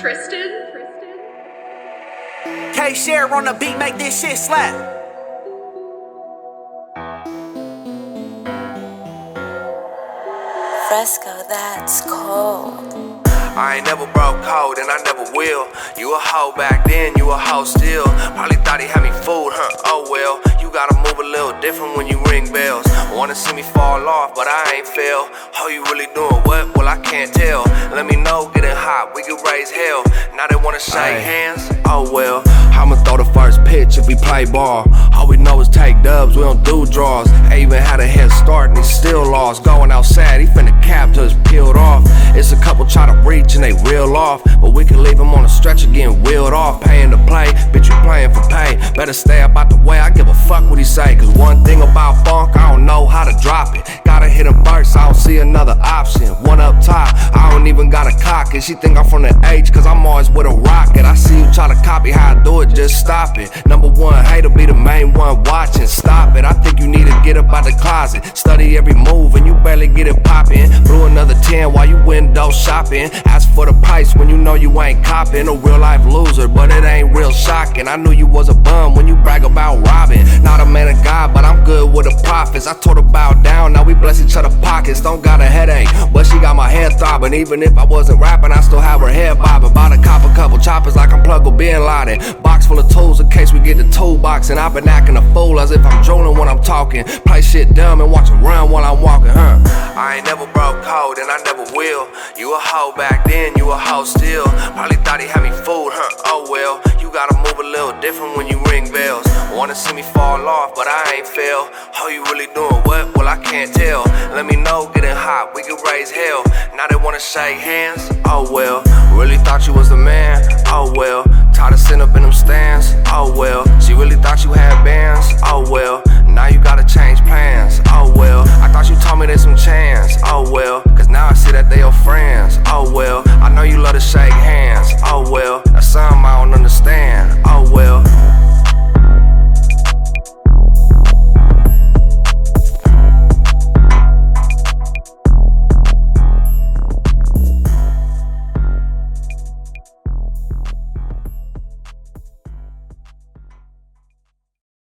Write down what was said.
Tristan. K Share on the beat, make this shit slap. Fresco, that's cold. I ain't never broke cold and I never will. You a hoe back then, you a hoe still. Probably thought he had me gotta move a little different when you ring bells. Wanna see me fall off, but I ain't fail. How you really doing what? Well, I can't tell. Let me know, getting hot, we can raise hell. Now they wanna shake hands? Oh well, I'ma throw the first pitch if we play ball. All we know is take dubs, we don't do draws. I even had a head start and he still lost. Going outside, he finna cap peeled off. It's a couple try to reach and they reel off. But we can leave him on a stretcher getting wheeled off. Paying to play, bitch, you playing for pay. Better stay up out the way, I give a fuck what he say. Cause one thing about funk, I don't know how to drop it. Gotta hit him see another option. One up top, I don't even got a cock it. She think I'm from the H, cause I'm always with a rocket. I see you try to copy how I do it, just stop it. Number one, hater be the main one watching. Stop it, I think you need to get up out the closet. Study every move and you barely get it poppin'. Blew another 10 while you window shopping. Ask for the price when you know you ain't copping. A real life loser, but it ain't real shocking. I knew you was a bum when you brag about robbing. Not a man of God, but I'm good with the profits. I told about now we bless each other pockets. Don't got a headache, but she got my head throbbing. Even if I wasn't rapping, I still have her head bobbing. About to cop a couple choppers like I'm plug with Bin Laden. Box full of tools in case we get the toolbox. And I've been acting a fool as if I'm drooling when I'm talking. Play shit dumb and watch 'em run while I'm walking, huh? I ain't never broke cold and I never will. You a hoe back then, you a hoe still. Probably thought he had me fooled, huh? Oh well, you gotta move a little different when you. Wanna see me fall off, but I ain't fail. How you really doing what? Well, I can't tell. Let me know, getting hot, we can raise hell. Now they wanna shake hands, oh well. Really thought you was the man, oh well. Tired of sitting up in them stands, oh well. She really thought you had bands,